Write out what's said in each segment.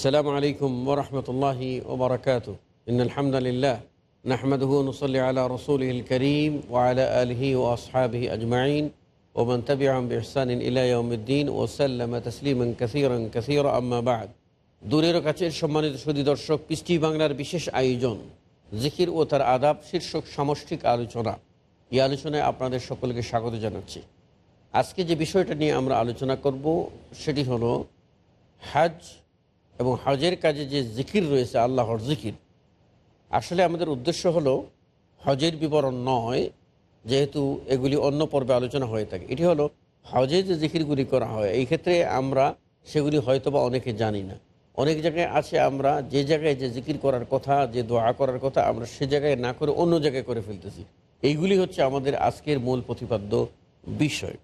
السلام عليكم ورحمة الله وبركاته إن الحمد لله نحمده ونصلي على رسوله الكريم وعلى آله وأصحابه أجمعين ومن تبعهم بإحسان إلى يوم الدين وسلم تسليما كثيرا كثيرا أما بعد দূরের কাছের সম্মানিত সুদী দর্শক পৃষ্টি বাংলার বিশেষ আয়োজন জিকির ও তার আদাব শীর্ষক সামষ্টিক আলোচনা এই আলোচনায় আপনাদের সকলকে স্বাগত জানাচ্ছি আজকে যে বিষয়টা নিয়ে আমরা আলোচনা করব সেটি হলো হাজ এবং হজের কাজে যে জিকির রয়েছে, আল্লাহর জিকির, আসলে আমাদের উদ্দেশ্য হলো হজের বিবরণ নয়, যেহেতু এগুলি অন্য পর্বে আলোচনা হয়ে থাকে। এটি হলো হজে যে জিকিরগুলি করা হয়, এই ক্ষেত্রে আমরা সেগুলি হয়তো বা অনেকে জানি না। অনেক জায়গায় আছে আমরা যে জায়গায় যে জিকির করার কথা, যে দোয়া করার কথা, আমরা সে জায়গায় না করে অন্য জায়গায় করে ফেলতেছি। এইগুলি হচ্ছে আমাদের আজকের মূল প্রতিপাদ্য বিষয়।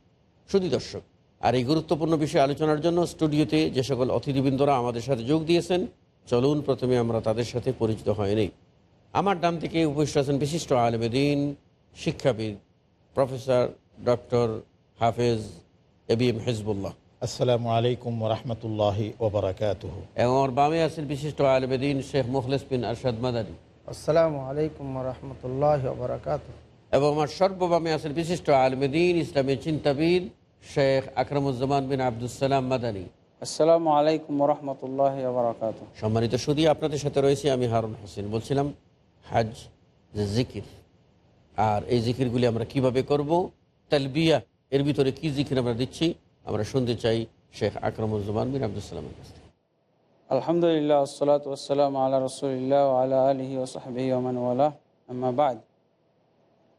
শুধু দর্শক আর এই গুরুত্বপূর্ণ বিষয়ে আলোচনার জন্য স্টুডিওতে যে সকল অতিথিবৃন্দরা আমাদের সাথে যোগ দিয়েছেন চলুন প্রথমে আমরা তাদের সাথে পরিচিত হয়নি আমার ডান থেকে উপস্থিত আছেন বিশিষ্ট আলমেদিন শিক্ষাবিদ প্রফেসর ডক্টর হাফেজ এ বি এম হেজবুল্লাহ। আসসালামু আলাইকুম রহমতুল্লাহি ওবরাকাতুহ এবং আমার বামে আছেন বিশিষ্ট আলমেদিন শেখ মুখলেস বিন আরশাদ মাদানী। আসসালামু আলাইকুম রহমতুল্লাহ বরকাত এবং আমার সর্ববামে আছেন বিশিষ্ট আলমেদিন ইসলামী চিন্তাবিদ শেখ আকরামুজ্জামান বিন আবদুসালাম মাদানী। আসসালামু আলাইকুম রহমতুল্লাহ বরকাত সম্মানিত সুদী আপনাদের সাথে রয়েছে আমি হারুন হোসেন। বলছিলাম হাজ জিকির আর এই জিকিরগুলি আমরা কীভাবে করব তালবিয়া এর ভিতরে কি জিকির আমরা দিচ্ছি আমরা শুনতে চাই শেখ আকরামুজ্জামান বিন আবদুসালামের কাছ থেকে। আলহামদুলিল্লাহ আসসালাত ওয়াসালাম আল্লাহ রসুলিল্লাহ আল্লাহ আলহি ওসাহাবি ওমানওয়ালা আম্মাবাদ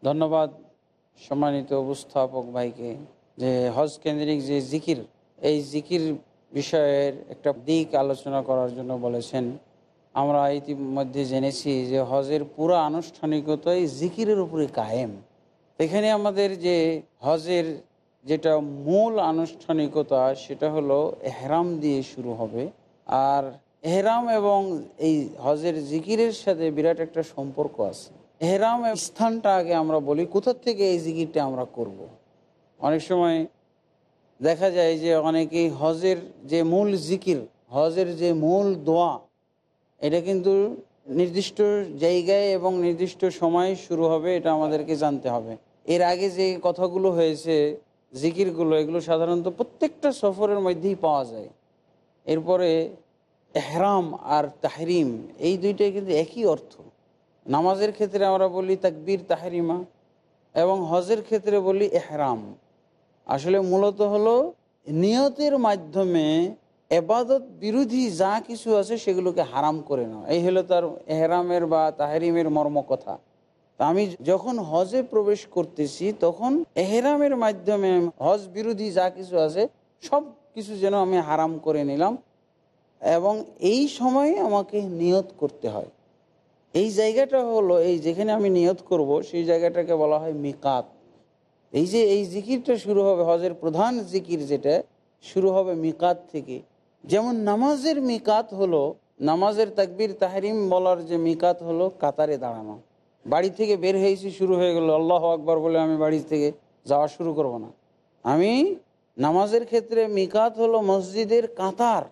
ধন্যবাদ সম্মানিত উপস্থাপক ভাইকে। যে হজ কেন্দ্রিক যে জিকির, এই জিকির বিষয়ের একটা দিক আলোচনা করার জন্য বলেছেন। আমরা ইতিমধ্যে জেনেছি যে হজের পুরো আনুষ্ঠানিকতাই জিকিরের উপরে কায়েম। এখানে আমাদের যে হজের যেটা মূল আনুষ্ঠানিকতা, সেটা হলো এহরাম দিয়ে শুরু হবে। আর এহরাম এবং এই হজের জিকিরের সাথে বিরাট একটা সম্পর্ক আছে। এহরাম স্থানটা আগে আমরা বলি, কোথা থেকে এই জিকিরটা আমরা করব। অনেক সময় দেখা যায় যে অনেকেই হজের যে মূল জিকির, হজের যে মূল দোয়া, এটা কিন্তু নির্দিষ্ট জায়গায় এবং নির্দিষ্ট সময়ে শুরু হবে, এটা আমাদেরকে জানতে হবে। এর আগে যে কথাগুলো হয়েছে, জিকিরগুলো, এগুলো সাধারণত প্রত্যেকটা সফরের মধ্যেই পাওয়া যায়। এরপরে এহরাম আর তাহরিম, এই দুইটাই কিন্তু একই অর্থ। নামাজের ক্ষেত্রে আমরা বলি তাকবীর, তাহরিমা, এবং হজের ক্ষেত্রে বলি এহরাম। আসলে মূলত হলো নিয়তের মাধ্যমে এবাদত বিরোধী যা কিছু আছে সেগুলোকে হারাম করে নাও। এই হলো তার এহরামের বা তাহেরিমের মর্ম কথা। আমি যখন হজে প্রবেশ করতেছি, তখন এহরামের মাধ্যমে হজ বিরোধী যা কিছু আছে, সব কিছু যেন আমি হারাম করে নিলাম এবং এই সময়ে আমাকে নিয়ত করতে হয়। এই জায়গাটা হলো, এই যেখানে আমি নিয়ত করব, সেই জায়গাটাকে বলা হয় মিকাত। এই যে, এই জিকিরটা শুরু হবে, হজের প্রধান জিকির যেটা, শুরু হবে মিকাত থেকে। যেমন নামাজের মিকাত হলো, নামাজের তাকবির, তাহরিম বলার যে মিকাত হলো, কাতারে দাঁড়ানো। বাড়ি থেকে বের হয়েছি, শুরু হয়ে গেল, আল্লাহ আকবর বলে আমি বাড়ি থেকে যাওয়া শুরু করব না। আমি নামাজের ক্ষেত্রে মিকাত হলো মসজিদের কাতার।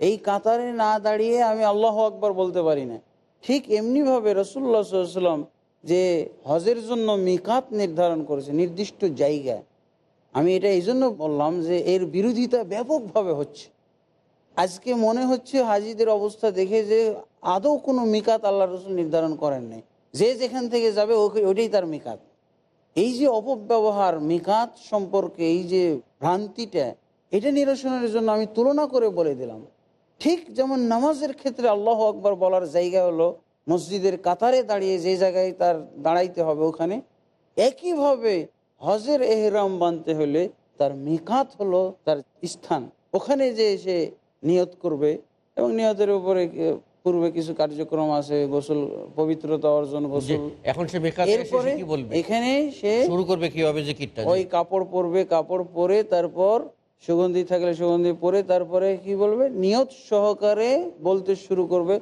এই কাতারে না দাঁড়িয়ে আমি আল্লাহ আকবর বলতে পারি না। ঠিক এমনিভাবে রসুল্লা সাল্লাম যে হজের জন্য মিকাত নির্ধারণ করেছে, নির্দিষ্ট জায়গায়। আমি এটা এই জন্য বললাম যে এর বিরোধিতা ব্যাপকভাবে হচ্ছে। আজকে মনে হচ্ছে হাজিদের অবস্থা দেখে যে আদৌ কোনো মিকাত আল্লাহ রসুল নির্ধারণ করেন নাই। যে যেখান থেকে যাবে, ওকে, ওটাই তার মিকাত। এই যে অপব্যবহার, মিকাত সম্পর্কে এই যে ভ্রান্তিটা, এটা নিরসনের জন্য আমি তুলনা করে বলে দিলাম। ঠিক যেমন নামাজের ক্ষেত্রে আল্লাহ আকবর বলার জায়গা হলো মসজিদের কাতারে দাঁড়িয়ে যে জায়গায় তার দাঁড়াইতে হবে ওখানে একইভাবে হজের এহরাম বানতে হলে তার মিকাত হলো তার স্থান। ওখানে যে সে নিয়ত করবে এবং নিয়তের উপরে পূর্বে কিছু কার্যক্রম আছে গোসল পবিত্রতা অর্জন গোসল। এখন সে এরপরে এখানে সে শুরু করবে কীভাবে যে জিকিরটা ওই কাপড় পরবে কাপড় পরে তারপর সুগন্ধি থাকলে সুগন্ধি পরে তারপরে কি বলবে? নিয়ত সহকারে বলতে শুরু করবে।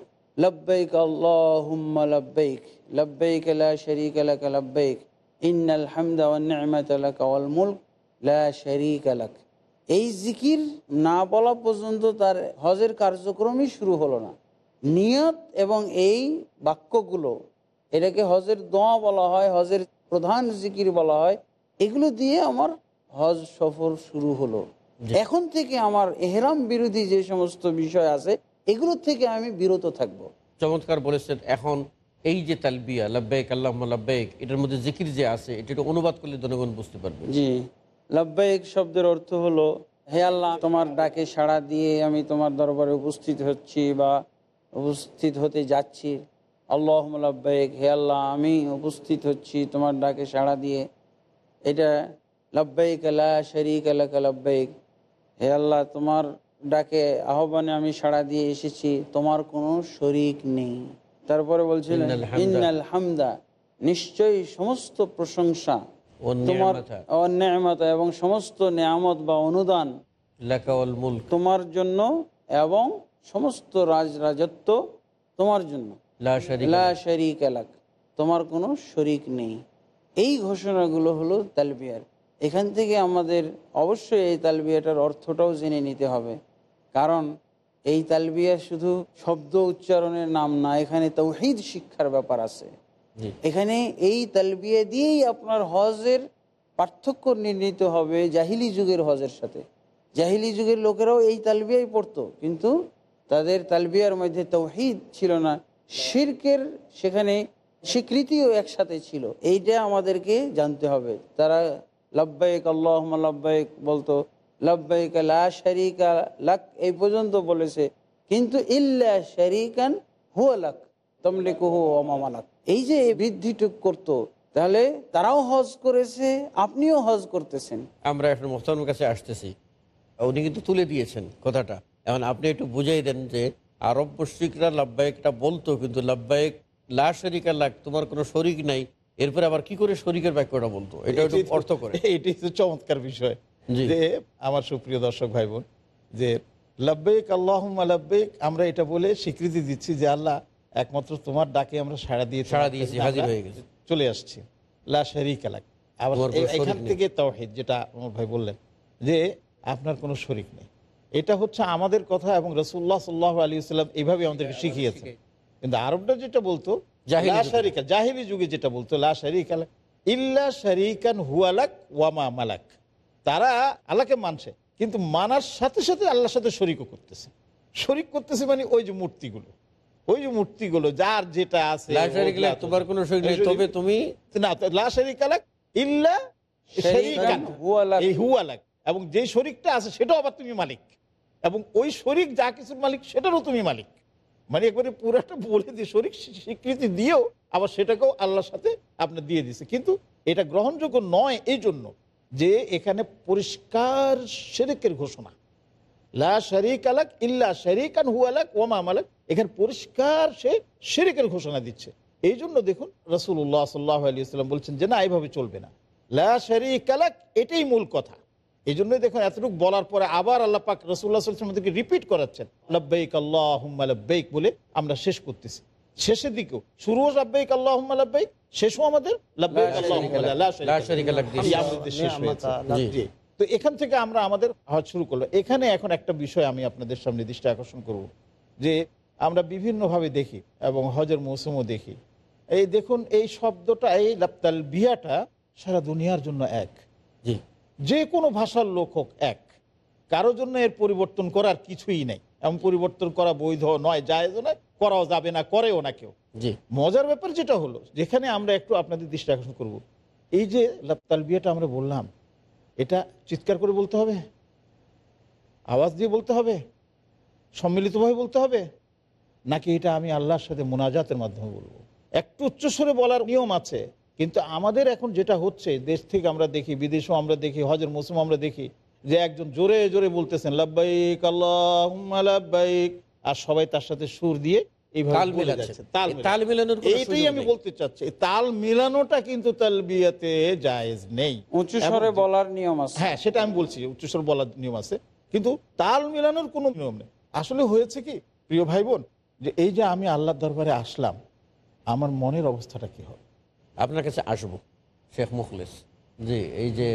লব্বাইক আল্লাহুম্মা লব্বাইক লব্বাইক লা শারীকা লাক লব্বাইক ইন্নাল হামদা ওয়ান নি'মাতা লাক ওয়াল মুলক লা শারীকা লাক এই জিকির না বলা পর্যন্ত তার হজের কার্যক্রমই শুরু হলো না। নিয়ত এবং এই বাক্যগুলো এটাকে হজের দোয়া বলা হয় হজের প্রধান জিকির বলা হয় এগুলো দিয়ে আমার হজ সফর শুরু হলো। এখন থেকে আমার এহরাম বিরোধী যে সমস্ত বিষয় আছে এগুলো থেকে আমি বিরত থাকব। চমৎকার বলেছেন এখন এই যে তালবিয়া লাব্বাইক আল্লাহ লাব্বাইক এটার মধ্যে জিকির যে আছে এটা একটু অনুবাদ করলে জনগণ বুঝতে পারবে। জি লাব্বাইক শব্দের অর্থ হলো হে আল্লাহ তোমার ডাকে সাড়া দিয়ে আমি তোমার দরবারে উপস্থিত হচ্ছি বা উপস্থিত হতে যাচ্ছি। আল্লাহ লাব্বাইক হে আল্লাহ আমি উপস্থিত হচ্ছি তোমার ডাকে সাড়া দিয়ে। এটা লাব্বাইক লা শরিক আলাক লাব্বাইক। হে আল্লাহ তোমার ডাকে আহ্বানে আমি সাড়া দিয়ে এসেছি তোমার কোনো শরিক নেই। তারপরে বলছিলেন ইন্নাল হামদা। নিশ্চয়ই সমস্ত প্রশংসা তোমার এবং সমস্ত নিয়ামত বা অনুদান তোমার জন্য এবং সমস্ত রাজ রাজত্ব তোমার জন্য। শারীকা লা লাক। শরিক লাক। তোমার কোনো শরিক নেই। এই ঘোষণাগুলো হলো তালবিয়ার। এখান থেকে আমাদের অবশ্যই এই তালবিয়াটার অর্থটাও জেনে নিতে হবে। কারণ এই তালবিয়া শুধু শব্দ উচ্চারণের নাম না এখানে তৌহিদ শিক্ষার ব্যাপার আছে। এখানে এই তালবিয়া দিয়েই আপনার হজের পার্থক্য নির্ণীত হবে জাহিলি যুগের হজের সাথে। জাহিলি যুগের লোকেরাও এই তালবিয়াই পড়তো কিন্তু তাদের তালবিয়ার মধ্যে তৌহিদ ছিল না শিরকের সেখানে স্বীকৃতিও একসাথে ছিল। এইটা আমাদেরকে জানতে হবে। তারা লব্বাইক আল্লাহ লব্বাইক বলতো লব্বাইক লা শারিকা লাক এই পর্যন্ত বলেছে। কিন্তু ইল্লা শারিকান হুয়া লাক তমলিকুহু অমামালাক এই যে এই বৃদ্ধিটুক করতো তাহলে তারাও হজ করেছে আপনিও হজ করতেছেন। আমরা এখন মোহতারমের কাছে আসতেছি। উনি কিন্তু তুলে দিয়েছেন কথাটা। এখন আপনি একটু বুঝাই দেন যে আরব মুশ্রিকরা লাভবায়কটা বলতো কিন্তু লাভবায়ক লা শরিকা লাগ তোমার কোনো শরিক নাই। এরপরে আবার কি করে শরিকের বাক্যটা বলতো? এটা একটু অর্থ করে। এটাই তো চমৎকার বিষয়। যে আমার সুপ্রিয় দর্শক ভাই বোন যে লব্বেক আল্লাহ লব্বেক আমরা এটা বলে স্বীকৃতি দিচ্ছি যে আল্লাহ একমাত্র তোমার ডাকে আমরা সাড়া দিয়ে সাড়া দিয়েছি, হাজির হয়ে গেছি। চলে আসছি। লা শরিক আলাক আবার এখান। থেকে তাওহিদ যেটা আমার ভাই বললেন যে আপনার কোনো শরিক নেই। এটা হচ্ছে আমাদের কথা এবং রসুল্লাহ সাল্লাহ আলী সাল্লাম এইভাবে আমাদেরকে শিখিয়েছে। কিন্তু আরবটা যেটা বলতো জাহিলি লা যুগে। যেটা বলতো লা শারিক আলাক ইল্লা শারিকান হুয়ালাক ওয়ামা মালাক। তারা আল্লাহকে মানছে কিন্তু মানার সাথে সাথে আল্লাহর সাথে শরিকও করতেছে। শরিক করতেছে মানে ওই যে মূর্তিগুলো। ওই যে মূর্তিগুলো যার যেটা আছে তোমার কোনো তবে তুমি না তো লা শারিক আলাক ইল্লা এবং যে শরিকটা আছে সেটাও আবার তুমি মালিক। এবং ওই শরিক যা কিছুর মালিক সেটারও তুমি মালিক। মানে একবারে পুরাটা বলে দিয়ে শরিক স্বীকৃতি দিয়েও আবার সেটাকেও আল্লাহর সাথে আপনার দিয়ে দিছে কিন্তু এটা গ্রহণযোগ্য নয় এই জন্য যে এখানে পরিষ্কার শেরেকের ঘোষণা। লা শরিক আলাক ইল্লা শরিকান হু আলাক ওমা মালাক। এখানে পরিষ্কার সে শেরেকের ঘোষণা দিচ্ছে। এই জন্য দেখুন রসুল্লাহ সাল্লাহ আলী সাল্লাম বলছেন যে না এইভাবে চলবে না। লা শরিক আলাক এটাই মূল কথা। এই জন্যই দেখুন এতটুকু বলার পরে আবার আল্লাহ পাক রসুল্লাহ সাল্লাম রিপিট করাচ্ছেন, লব্বাইক আল্লাহ লব্বাইক বলে আমরা শেষ করতেছি। শেষের দিকেও শুরুও লব্বাইক আল্লাহ লব্বাইক শেষও আমাদের। তো এখান থেকে আমরা আমাদের হজ শুরু করল এখানে এখন একটা বিষয় আমি আপনাদের সামনে দৃষ্টি আকর্ষণ করব যে আমরা বিভিন্নভাবে দেখি এবং হজের মৌসুমও দেখি। এই দেখুন এই শব্দটা এই লাপ্তাল বিয়াটা সারা দুনিয়ার জন্য এক। যে কোনো ভাষার লোক হোক এক। কারও জন্য এর পরিবর্তন করার কিছুই নেই। এমন পরিবর্তন করা বৈধ নয় জায়েজ নয় করাও যাবে না করেও না কেউ। জি। মজার ব্যাপার যেটা হলো যেখানে আমরা একটু আপনাদের দৃষ্টি আকর্ষণ করব। এই যে তালবিয়াটা আমরা বললাম এটা চিৎকার করে বলতে হবে? আওয়াজ দিয়ে বলতে হবে? সম্মিলিতভাবে বলতে হবে? নাকি এটা আমি আল্লাহর সাথে মোনাজাতের মাধ্যমে বলব? একটু উচ্চস্বরে বলার নিয়ম আছে কিন্তু আমাদের এখন যেটা হচ্ছে দেশ থেকে আমরা দেখি বিদেশেও আমরা দেখি হজের মৌসুম আমরা দেখি যে একজন জোরে জোরে বলতেছেন লাব্বাইক আল্লাহ লাব্বাইক আর সবাই তার সাথে সুর দিয়ে এইটাই আমি। বলতে চাচ্ছি তাল মিলানোটা কিন্তু তালবিয়াতে জায়েজ নেই। স্বরে বলার নিয়ম আছে। হ্যাঁ সেটা আমি বলছি উচ্চস্বর বলার নিয়ম আছে। কিন্তু তাল মিলানোর কোনো নিয়ম নেই। আসলে হয়েছে কি প্রিয় ভাই বোন যে এই যে আমি আল্লাহর দরবারে আসলাম আমার মনের অবস্থাটা কি হবে? আপনার কাছে আসব শেখ মুখলেস। জি এই যে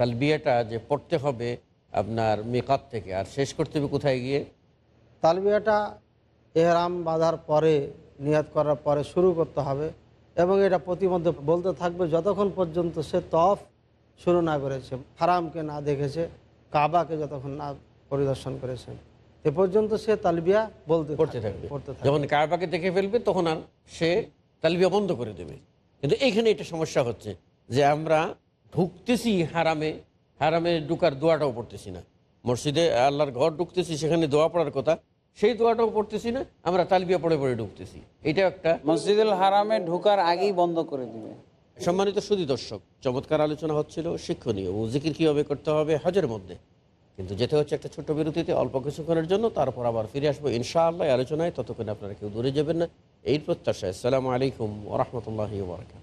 তালবিয়াটা যে পড়তে হবে আপনার মেকাত থেকে। আর শেষ করতে হবে কোথায় গিয়ে? তালবিয়াটা এহরাম বাঁধার পরে নিয়াত করার পরে শুরু করতে হবে এবং এটা প্রতিমধ্যে বলতে থাকবে যতক্ষণ পর্যন্ত সে তফ শুরু না করেছে হারামকে না দেখেছে কাবাকে যতক্ষণ না পরিদর্শন করেছে এ পর্যন্ত সে তালবিয়া বলতে পড়তে থাকবে পড়তে থাকবে। যখন কারবাকে দেখে ফেলবে তখন আর সে তালবিয়া বন্ধ করে দেবে। কিন্তু এইখানে এটা সমস্যা হচ্ছে যে আমরা ঢুকতেছি হারামে হারামে ঢুকার দোয়াটাও পড়তেছি না। মসজিদে আল্লাহর ঘর ঢুকতেছি সেখানে দোয়া পড়ার কথা। সেই দোয়াটাও পড়তেছি না আমরা তালবিয়া পড়ে পড়ে ঢুকতেছি। এটা একটা মসজিদুল হারামে ঢোকার আগেই বন্ধ করে দিবে। সম্মানিত সুদী দর্শক চমৎকার আলোচনা হচ্ছিল শিক্ষণীয়। ও জিকির কীভাবে করতে হবে হজের মধ্যে? কিন্তু যেতে হচ্ছে একটা ছোট্ট বিরতিতে অল্প কিছুক্ষণের জন্য তারপর আবার ফিরে আসব ইনশাআল্লাহ আলোচনায়। ততক্ষণে আপনারা কেউ দূরে যাবেন না। এই প্রত্যাশায় আসসালামু আলাইকুম ওরহমতুল্লাহ বরকাত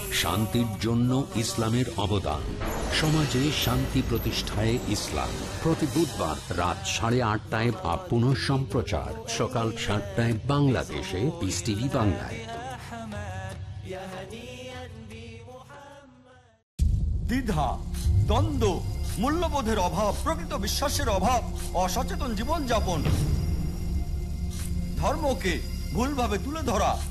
শান্তির জন্য ইসলামের অবদান। সমাজে শান্তি প্রতিষ্ঠায় ইসলাম। প্রতি বুধবার রাত সাড়ে আটটায় বা পুনঃ সম্প্রচার। সকাল সাতটায় বাংলাদেশে পিস টিভি বাংলায়। দ্বিধা, দ্বন্দ্ব, মূল্যবোধের অভাব, প্রকৃত বিশ্বাসের অভাব, অসচেতন জীবনযাপন। ধর্মকে ভুলভাবে তুলে ধরা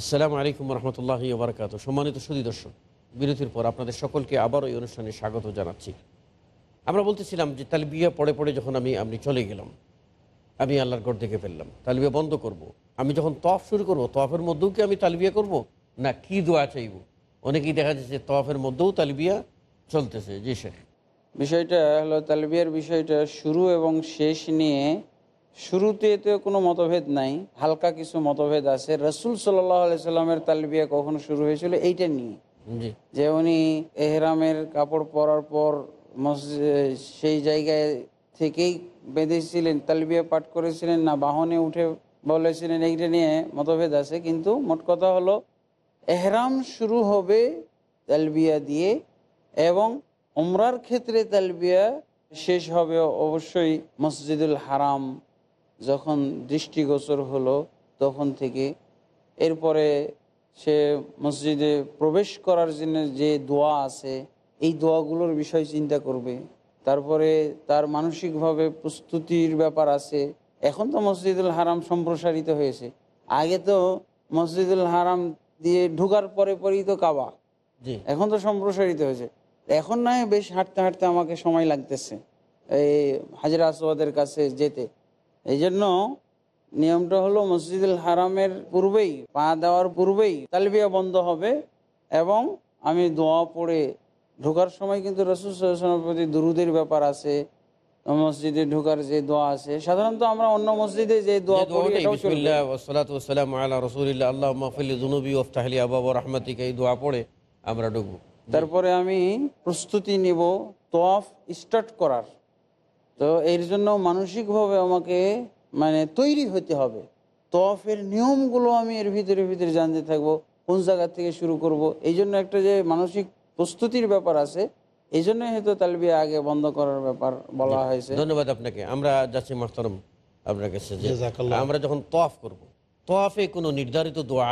আসসালামু আলাইকুম রহমতুল্লাহ বরকাত সম্মানিত সুদী দর্শক, বিরতির পর আপনাদের সকলকে আবারও এই অনুষ্ঠানে স্বাগত জানাচ্ছি। আমরা বলতেছিলাম যে তালবিয়া পড়ে পড়ে যখন আমি আপনি চলে গেলাম, আমি আল্লাহর ঘর দেখে ফেললাম, তালবিয়া বন্ধ করব। আমি যখন তফ শুরু করব তফের মধ্যেও কি আমি তালবিয়া করব? না, কি দোয়া চাইব? অনেকেই দেখা যাচ্ছে তফের মধ্যেও তালবিয়া চলতেছে। জি শেখ। বিষয়টা হলো, তালবিয়ার বিষয়টা শুরু এবং শেষ নিয়ে শুরুতে তো কোনো মতভেদ নাই হালকা কিছু মতভেদ আছে। রসুল সাল্লাহ সাল্লামের তালবিয়া কখন শুরু হয়েছিল এইটা নিয়ে। যে উনি এহরামের কাপড় পরার পর মসজিদ সেই জায়গায় থেকেই বেঁধেছিলেন তালবিয়া পাঠ করেছিলেন না বাহনে উঠে বলেছিলেন এইটা নিয়ে মতভেদ আছে। কিন্তু মোট কথা হলো এহরাম শুরু হবে তালবিয়া দিয়ে এবং উমরার ক্ষেত্রে তালবিয়া শেষ হবে অবশ্যই মসজিদুল হারাম। যখন দৃষ্টিগোচর হলো তখন থেকে এরপরে সে মসজিদে প্রবেশ করার জন্য যে দোয়া আছে এই দোয়াগুলোর বিষয় চিন্তা করবে। তারপরে তার মানসিকভাবে প্রস্তুতির ব্যাপার আছে। এখন তো মসজিদুল হারাম সম্প্রসারিত হয়েছে। আগে তো মসজিদুল হারাম দিয়ে ঢুকার পরে পরেই তো কাবা। এখন তো সম্প্রসারিত হয়েছে। এখন নয় বেশ হাঁটতে হাঁটতে আমাকে সময় লাগতেছে। এই হাজরা আসওয়াদের কাছে যেতে। এই জন্য নিয়মটা হলো মসজিদুল হারামের পূর্বেই পা দেওয়ার পূর্বেই তালবিয়া বন্ধ হবে এবং আমি দোয়া পড়ে ঢোকার সময় কিন্তু রসুল সাল্লামের প্রতি দুরুদের ব্যাপার আছে মসজিদে ঢোকার যে দোয়া আছে সাধারণত আমরা অন্য মসজিদে যে দোয়া এই পড়ে আমরা ঢুকবো। তারপরে আমি প্রস্তুতি নিব তোয়াফ স্টার্ট করার। তো এর জন্য মানসিকভাবে আমাকে মানে তৈরি হতে হবে। তফের নিয়মগুলো আমি এর ভিতরে ভিতরে জানতে থাকব কোন জায়গা থেকে শুরু করব। এই জন্য একটা যে মানসিক প্রস্তুতির ব্যাপার আছে এই জন্যই হয়তো তালবিয়া আগে বন্ধ করার ব্যাপার বলা হয়েছে। ধন্যবাদ আপনাকে। আমরা যাচ্ছি মাহতারম আপনার কাছে আমরা যখন তফ করব তফে কোনো নির্ধারিত দোয়া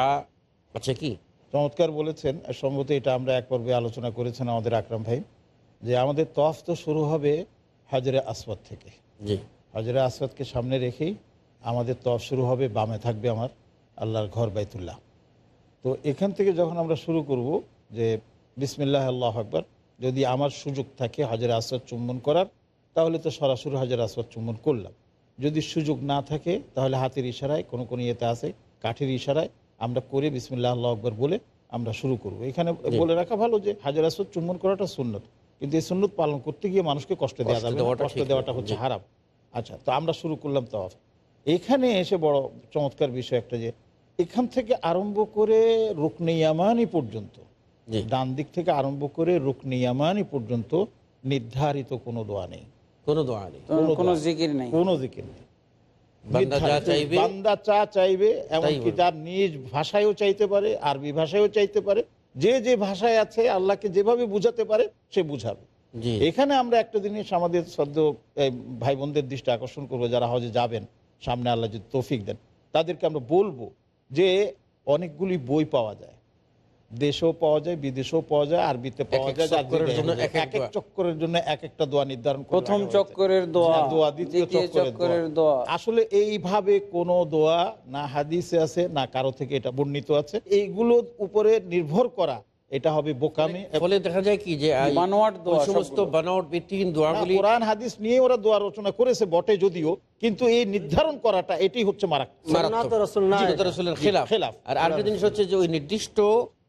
আছে কি? চমৎকার বলেছেন। আর সম্ভবত এটা আমরা এক পর্বে আলোচনা করেছেন আমাদের আকরাম ভাই যে আমাদের তফ তো শুরু হবে হাজরে আসওয়াদ থেকে। জি। হাজরে আসওয়াদকে সামনে রেখেই আমাদের তফ শুরু হবে বামে থাকবে আমার আল্লাহর ঘর বাইতুল্লাহ। তো এখান থেকে যখন আমরা শুরু করব যে বিসমিল্লাহ আল্লাহ আকবর যদি আমার সুযোগ থাকে হাজরে আসওয়াদ চুম্বন করার তাহলে তো সরাসরি হাজরে আসওয়াদ চুম্বন করলাম। যদি সুযোগ না থাকে তাহলে হাতের ইশারায় কোনো কোনো ইয়েতে আছে কাঠের ইশারায় আমরা করে বিসমিল্লাহ আল্লাহ আকবর বলে আমরা শুরু করব। এখানে বলে রাখা ভালো যে হাজার আসওয়াদ চুম্বন করাটা সুন্নত। কিন্তু এই সুন্নত পালন করতে গিয়ে মানুষকে কষ্ট দেওয়া যাবে কষ্ট দেওয়াটা হচ্ছে। হারাম। আচ্ছা তো আমরা শুরু করলাম তওয়াফ এখানে এসে বড় চমৎকার বিষয় একটা যে এখান থেকে আরম্ভ করে রুকনিয়ামানি পর্যন্ত জি। ডান দিক থেকে আরম্ভ করে রুকনিয়ামানি পর্যন্ত নির্ধারিত কোনো দোয়া নেই। কোনো দোয়া নেই। কোনো জিকির নেই। কোনো দিকে নেই। বান্দা যা নির্ধারিত- চাইবে বান্দা চা চাইবে এমনকি। যার নিজ ভাষায়ও চাইতে পারে আরবি ভাষায়ও চাইতে পারে যে যে ভাষায় আছে আল্লাহকে যেভাবে বুঝাতে পারে সে বুঝাবে। এখানে আমরা একটা জিনিস আমাদের সদ্য ভাই বোনদের দৃষ্টি আকর্ষণ করব যারা হজে যাবেন সামনে আল্লাহ যদি তৌফিক দেন তাদেরকে আমরা বলব যে অনেকগুলি বই পাওয়া যায়। দেশেও পাওয়া যায় বিদেশেও পাওয়া যায় আরবিতে পাওয়া যায় যার চক্করের জন্য এক এক। চক্করের জন্য এক একটা দোয়া নির্ধারণ প্রথম চক্করের দোয়া দোয়া দ্বিতীয় চক্করের দোয়া। আসলে এইভাবে কোনো দোয়া না হাদিসে আছে না কারও থেকে এটা বর্ণিত আছে। এইগুলোর উপরে নির্ভর করা এটা হবে বোকামি। ফলে দেখা যায় কি যে বানোয়াট দোয়া সমস্ত। বানাওয়াট ভিত্তিহীন দোয়াগুলি কোরআন হাদিস নিয়ে ওরা দোয়া রচনা করেছে বটে যদিও কিন্তু এই নির্ধারণ করাটা এটাই হচ্ছে মারাত্মক। মারাত্মক। সুন্নাত রাসূল না সুন্নাত রাসূলের খেলাফ। খেলাফ। আর আরেকটা জিনিস হচ্ছে যে ওই নির্দিষ্ট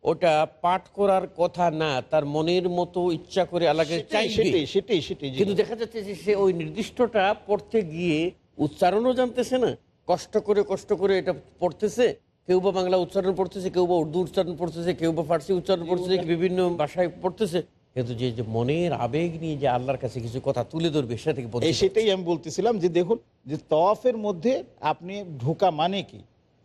ওটা পাঠ করার কথা না তার মনের মতো ইচ্ছা করে আল্লাহকে চাইবে। সেটাই সেটাই সেটাই। কিন্তু দেখা যাচ্ছে যে সে ওই নির্দিষ্টটা পড়তে গিয়ে উচ্চারণও জানতেছে না। কষ্ট করে কষ্ট করে এটা পড়তেছে কেউ বা বাংলা উচ্চারণ পড়তেছে কেউ বা উর্দু উচ্চারণ পড়তেছে কেউ বা ফার্সি উচ্চারণ পড়তেছে বিভিন্ন ভাষায় পড়তেছে। কিন্তু যে যে মনের আবেগ নিয়ে যে আল্লাহর কাছে কিছু কথা তুলে ধরবে সেটা থেকে সেটাই আমি বলতেছিলাম যে দেখুন যে তওয়াফের মধ্যে আপনি ঢোকা মানে কি?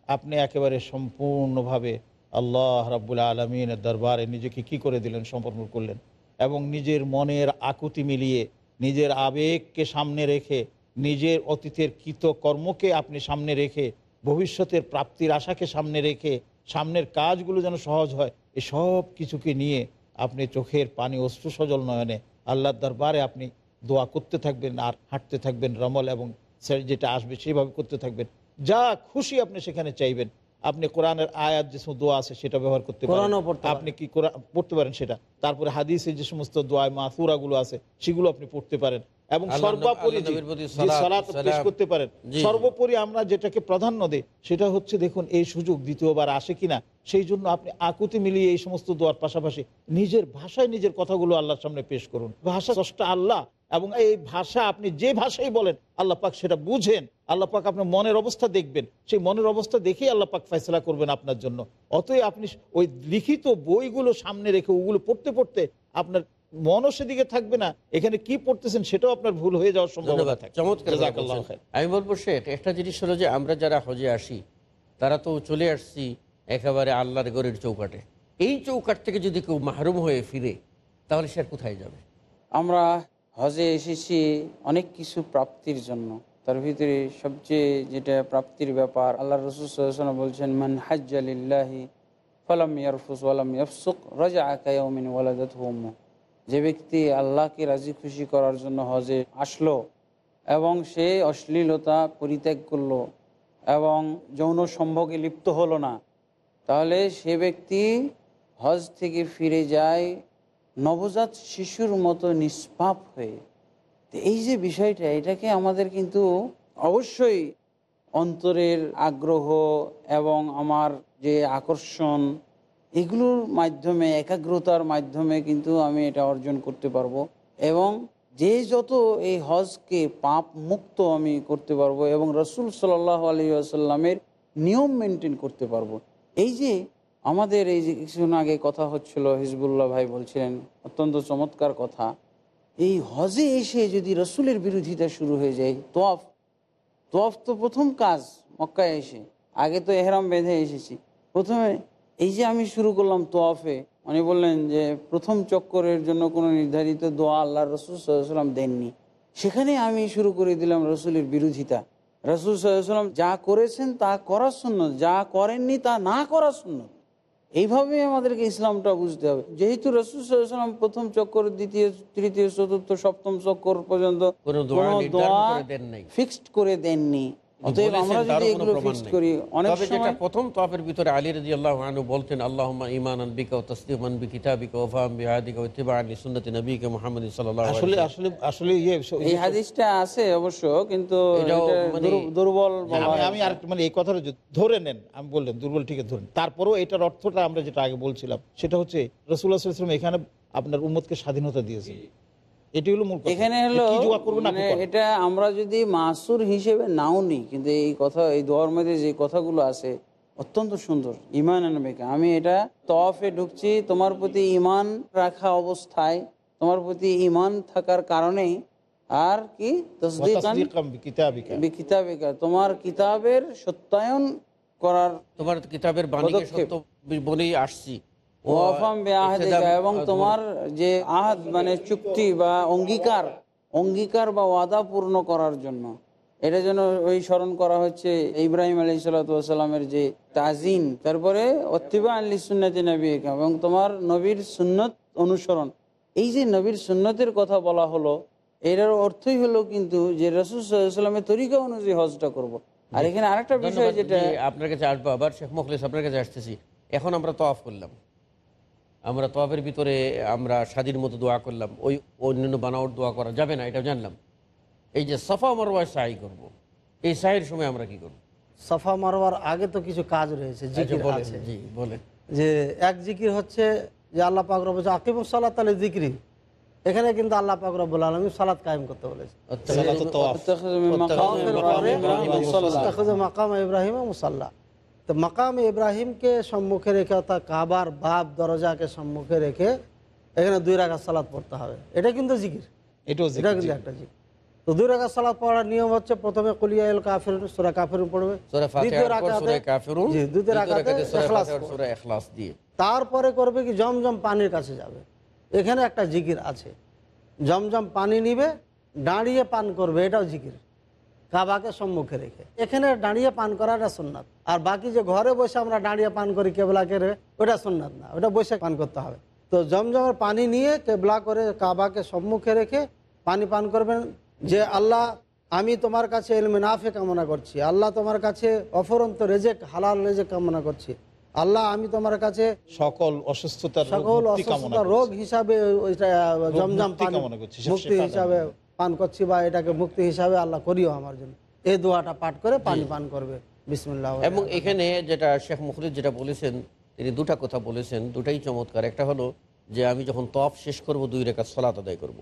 আপনি একেবারে সম্পূর্ণভাবে আল্লাহ রাব্বুল আলমিনের দরবারে নিজেকে কি করে দিলেন সমর্পণ করলেন? এবং নিজের মনের আকুতি মিলিয়ে নিজের আবেগকে সামনে রেখে নিজের অতীতের কৃত কর্মকে আপনি সামনে রেখে ভবিষ্যতের প্রাপ্তির আশাকে সামনে রেখে সামনের কাজগুলো যেন সহজ হয় এই সব কিছুকে নিয়ে আপনি চোখের পানি অশ্রু সজল নয়নে আল্লাহর দরবারে আপনি দোয়া করতে থাকবেন আর হাঁটতে থাকবেন রমল এবং যেটা আসবে, সেভাবে করতে থাকবেন। যা খুশি আপনি সেখানে চাইবেন। আপনি কোরআনের আয়াত যে সমস্ত দোয়া আছে সেটা ব্যবহার করতে পারেন। আপনি কি পড়তে পারেন সেটা। তারপরে হাদিসে যে সমস্ত দোয়া মাসুরা গুলো আছে সেগুলো আপনি পড়তে পারেন। এবং সর্বোপরি পেশ করতে পারেন। সর্বোপরি আমরা যেটাকে প্রাধান্য দেই সেটা হচ্ছে দেখুন এই সুযোগ দ্বিতীয়বার আসে কিনা সেই জন্য আপনি আকুতি মিলিয়ে এই সমস্ত দোয়ার পাশাপাশি নিজের ভাষায় নিজের কথাগুলো আল্লাহর সামনে পেশ করুন। ভাষা স্রষ্টা আল্লাহ এবং এই ভাষা আপনি যে ভাষাই বলেন আল্লাহ পাক সেটা বুঝেন। আল্লাহ পাক আপনার মনের অবস্থা দেখবেন। সেই মনের অবস্থা দেখেই আল্লাহ পাক ফয়সলা করবেন আপনার জন্য। অতএব আপনি ওই লিখিত বইগুলো সামনে রেখে ওগুলো পড়তে পড়তে আপনার মনও সেদিকে থাকবে না। এখানে কি পড়তেছেন সেটাও আপনার ভুল হয়ে যাওয়ার সম্ভাবনা থাকে। চমৎকার। আমি বলব শেখ একটা জিনিস হলো যে আমরা যারা হজে আসি তারা তো চলে আসছি একেবারে আল্লাহর গড়ের চৌকাটে। এই চৌকাট থেকে যদি কেউ মাহরুম হয়ে ফিরে তাহলে সে আর কোথায় যাবে? আমরা হজে এসেছি অনেক কিছু প্রাপ্তির জন্য। তার ভিতরে সবচেয়ে যেটা প্রাপ্তির ব্যাপার, আল্লাহ রসুল বলছেন, মান হাজ্জালিল্লাহি ফলাম ইয়ারফুস ওয়ালাম ইয়াফসুক রাজা আকায়মিন ওয়ালাদাত হুম্মু যে ব্যক্তি আল্লাহকে রাজি খুশি করার জন্য হজে আসলো এবং সে অশ্লীলতা পরিত্যাগ করল এবং যৌন সম্ভোগে লিপ্ত হলো না, তাহলে সে ব্যক্তি হজ থেকে ফিরে যায় নবজাত শিশুর মতো নিষ্পাপ হয়ে। এই যে বিষয়টা, এটাকে আমাদের কিন্তু অবশ্যই অন্তরের আগ্রহ এবং আমার যে আকর্ষণ, এগুলোর মাধ্যমে, একাগ্রতার মাধ্যমে কিন্তু আমি এটা অর্জন করতে পারব এবং যে যত এই হজকে পাপ মুক্ত আমি করতে পারব এবং রসুল সাল্লাহ আলী আসাল্লামের নিয়ম মেনটেন করতে পারব। এই যে আমাদের এই যে কিছুদিন আগে কথা হচ্ছিল, হিজবুল্লাহ ভাই বলছিলেন, অত্যন্ত চমৎকার কথা, এই হজে এসে যদি রসুলের বিরোধিতা শুরু হয়ে যায়, তোয়াফ তোয়াফ তো প্রথম কাজ মক্কায় এসে, আগে তো এহরাম বেঁধে এসেছি। প্রথমে এই যে আমি শুরু করলাম তোয়াফে, উনি বললেন যে প্রথম চক্করের জন্য কোনো নির্ধারিত দোয়া আল্লাহ রসুল সাল্লাম দেননি। সেখানে আমি শুরু করে দিলাম রসুলের বিরোধিতা। রসুল সাল্লাম যা করেছেন তা করার শূন্য যা করেননি তা না করার শূন্য এইভাবে আমাদেরকে ইসলামটা বুঝতে হবে যেহেতু রসুল সাল্লাম প্রথম চক্কর দ্বিতীয় তৃতীয় চতুর্থ সপ্তম চক্কর পর্যন্ত। ফিক্সড করে দেননি অতএব আমরা যদি এগুলো প্রমাণ করি অনেক যেটা প্রথম তফের ভিতরে আলী রাজি আল্লাহ বলতেন আল্লাহ ইমান বিকা ও তসলিমান বি কিতাবিকা ফাহাম বিহাদিকা ও ইত্তিবা আলী সুন্নতি নবীকে মোহাম্মদ সাল্লাহ আসলে আসলে আসলে ইয়ে এই হাদিসটা আছে অবশ্য কিন্তু মানে- দুর্বল আমি আর মানে এই কথাটা ধরে নেন আমি বললেন দুর্বল ঠিক ধরেন তারপরেও এটার অর্থটা আমরা যেটা আগে বলছিলাম সেটা হচ্ছে সাল্লাম এখানে আপনার উম্মতকে স্বাধীনতা দিয়েছেন। এটি হলো মূল এখানে হলো মানে এটা আমরা যদি মাসুর হিসেবে নাও নিই কিন্তু এই কথা এই দোয়ার মধ্যে যে কথাগুলো আছে অত্যন্ত সুন্দর ইমান আনবেকা আমি এটা তফে ঢুকছি তোমার প্রতি ইমান রাখা অবস্থায় তোমার প্রতি ইমান থাকার কারণে আর কি? কিতাবিকা তোমার কিতাবের সত্যায়ন করার তোমার কিতাবের বাণীকে বলেই আসছি। ওয়াফাম এবং তোমার যে আহাদ মানে চুক্তি বা অঙ্গীকার অঙ্গীকার বা ওয়াদা পূর্ণ করার জন্য। এটা যেন ওই স্মরণ করা হচ্ছে ইব্রাহিম আলী সাল্লামের যে তাজিন। তারপরে অত্তিবা আলী সুন্নতি নবী এবং তোমার নবীর সুন্নত অনুসরণ। এই যে নবীর সুন্নতের কথা বলা হলো এটার অর্থই হলো কিন্তু যে রসুল সাল্লামের তরিকা অনুযায়ী হজটা করব। আর এখানে আরেকটা বিষয় যেটা আপনার কাছে আসব আবার শেখ মুখলিস আপনার কাছে আসতেছি। এখন আমরা তওয়াফ করলাম। আমরা তবের ভিতরে আমরা স্বাধীন মতো দোয়া করলাম ওই অন্যান্য বানাওয়ার দোয়া করা যাবে না এটা জানলাম। এই যে সাফা মারোয়ার সাহি করব। এই সাহির সময় আমরা কি করব? সাফা মারোয়ার আগে তো কিছু কাজ রয়েছে আচ্ছা, যে এক জিকির হচ্ছে যে আল্লাহ পাক রব আকিব সালাত আলী জিকিরি। এখানে কিন্তু আল্লাহ পাক রব্বুল আলম সালাদ কায়েম করতে বলেছে। মাকাম ইব্রাহিম মুসাল্লাহ তো মাকাম ইব্রাহিমকে সম্মুখে রেখে অর্থাৎ কাবার বাপ দরজাকে সম্মুখে রেখে এখানে দুই রাখা সালাদ পড়তে হবে। এটা কিন্তু জিকির। এটাও এটা কিন্তু একটা জিকির। তো দুই রাখা সালাত পড়ার নিয়ম হচ্ছে প্রথমে কুলিয়া এল কাফির সুরা কাফির পড়বে। তারপরে করবে কি জমজম পানির কাছে যাবে। এখানে একটা জিকির আছে। জমজম পানি নিবে দাঁড়িয়ে পান করবে এটাও জিকির। কাবাকে সম্মুখে রেখে। এখানে দাঁড়িয়ে পান করাটা সুন্নাত। আর বাকি যে ঘরে বসে আমরা দাঁড়িয়ে পান করি কেবলাকে রে ওটা সুন্নাত না ওটা বসে পান করতে হবে। তো জমজমের পানি নিয়ে কেবলা করে কাবাকে সম্মুখে রেখে পানি পান করবেন যে আল্লাহ আমি তোমার কাছে এলমে নাফে কামনা করছি। আল্লাহ তোমার কাছে অফরন্ত রেজেক হালাল রেজেক কামনা করছি। আল্লাহ আমি তোমার কাছে সকল অসুস্থতা সকল অসুস্থতা রোগ হিসাবে ওইটা জমজম পানি মুক্তি হিসাবে পান করছি বা এটাকে মুক্তি হিসাবে আল্লাহ করিও আমার জন্য। এই দোয়াটা পাঠ করে পানি পান করবে। বিসমিল্লাহ। এবং এখানে যেটা শেখ মুখলিদ যেটা বলেছেন তিনি দুটা কথা বলেছেন দুটাই চমৎকার। একটা হলো যে আমি যখন তফ শেষ করব দুই রেখা সলাত আদায় করব।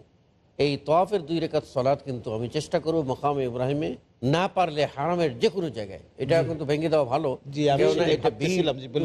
এই তফের দুই রেখাত সলাদ কিন্তু আমি চেষ্টা করব মকাম ইব্রাহিমে না পারলে হারামের যে কোনো জায়গায়। এটা কিন্তু ভেঙে দেওয়া ভালো।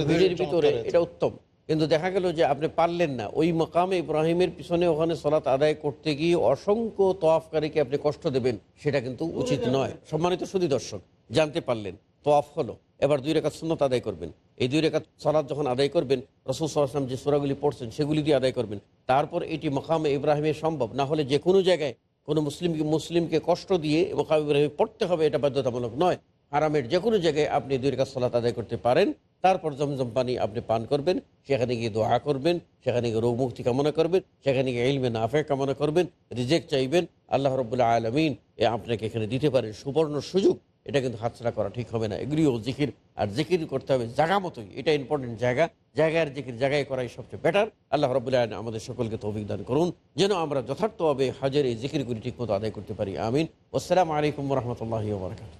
ভিড়ের ভিতরে। এটা উত্তম। কিন্তু দেখা গেল যে আপনি পারলেন না। ওই মকামে ইব্রাহিমের পিছনে ওখানে সলাত আদায় করতে গিয়ে অসংখ্য তোয়াফকারীকে আপনি কষ্ট দেবেন, সেটা কিন্তু উচিত নয়। সম্মানিত সুদী দর্শক, জানতে পারলেন তোয়াফ হলো। এবার দুই রেখাত সুন্নত আদায় করবেন। এই দুই রেখাত সলাদ যখন আদায় করবেন, রসুল সাল্লাম যে সোরাগুলি পড়ছেন, সেগুলি দিয়ে আদায় করবেন। তারপর এটি মকামে ইব্রাহিমের সম্ভব, না হলে যে কোনো জায়গায় কোনো মুসলিমকে মুসলিমকে কষ্ট দিয়ে মকাম ইব্রাহিমে পড়তে হবে, এটা বাধ্যতামূলক নয়। আরামের যে কোনো জায়গায় আপনি দুই রেখাত সলাত আদায় করতে পারেন। তারপর জমজম পানি আপনি পান করবেন, সেখানে গিয়ে দোয়া করবেন, সেখানে গিয়ে রোগ মুক্তি কামনা করবেন, সেখানে গিয়ে ইলমে নাফে কামনা করবেন, রিজেক্ট চাইবেন, আল্লাহ রবুল্লাহ আলমিন এ আপনাকে এখানে দিতে পারেন সুবর্ণ সুযোগ। এটা কিন্তু হাতছাড়া করা ঠিক হবে না। এগুলিও জিকির, আর জিকির করতে হবে জায়গা মতোই। এটা ইম্পর্টেন্ট জায়গা। জায়গার জিকির জায়গায় করাই সবচেয়ে বেটার আল্লাহ রবুল্লাহ আমাদের সকলকে তো অভিজ্ঞান করুন। যেন আমরা যথার্থভাবে হাজের এই জিকিরগুলি ঠিক মতো আদায় করতে পারি। আমিন। আসসালামু আলাইকুম রহমতুল্লাহ বরকাত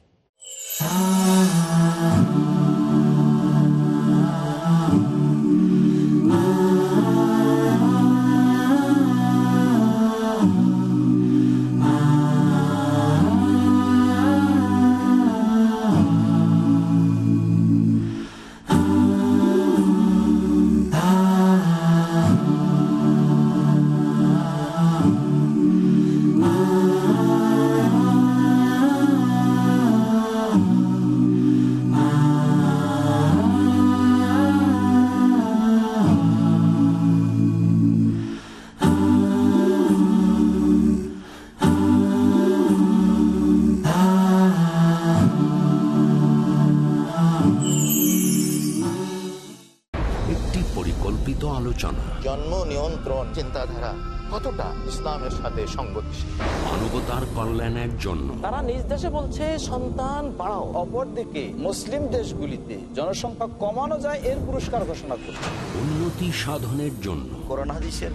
কল্যাণের জন্য। তারা নিজ দেশে বলছে সন্তান বাড়াও। অপরদিকে মুসলিম দেশগুলিতে জনসংখ্যা কমানো যায় এর পুরস্কার ঘোষণা করছে। উন্নতি সাধনের জন্য। কোরআন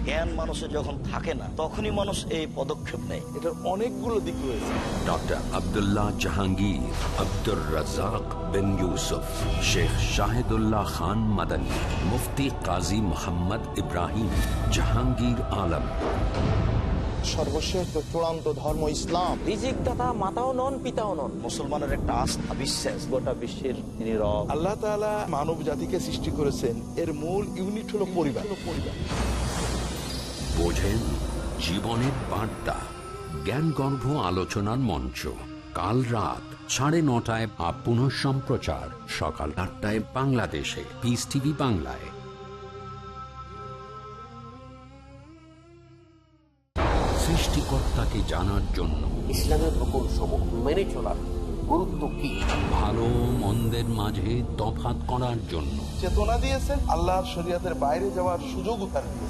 জ্ঞান মানুষের যখন থাকে না তখনই মানুষ এই পদক্ষেপ নেয়। এটার অনেকগুলো দিক রয়েছে। ডক্টর আব্দুল্লাহ জাহাঙ্গীর আব্দুর রাজাক বিন ইউসুফ শেখ শাহিদুল্লাহ খান মাদানী মুফতি কাজী মোহাম্মদ ইব্রাহিম জাহাঙ্গীর আলম। সর্বশ্রেষ্ঠ চূড়ান্ত ধর্ম ইসলাম রিজিক দাতা মাতাও নন পিতাও নন। মুসলমানের একটা আস্থা বিশ্বাস। গোটা বিশ্বের তিনি রব আল্লাহ তাআলা মানব জাতিকে সৃষ্টি করেছেন। এর মূল ইউনিট হলো পরিবার। পরিবার। বোঝেন জীবনের বার্তা। জ্ঞানগর্ভ আলোচনার মঞ্চ। কাল রাত সাড়ে নটায় বা পুনঃ সম্প্রচার সকাল আটটায় বাংলাদেশে। পিস টিভি বাংলায়। সৃষ্টিকর্তাকে জানার জন্য। ইসলামের রকম সমূহ মেনে চলার গুরুত্ব কি? ভালো মন্দের মাঝে তফাত করার জন্য। চেতনা দিয়েছেন আল্লাহর শরিয়াতের বাইরে যাওয়ার সুযোগ তার দিয়েছেন।